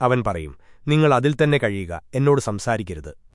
അവൻ പറയും നിങ്ങൾ അതിൽ തന്നെ കഴിയുക എന്നോട് സംസാരിക്കരുത്.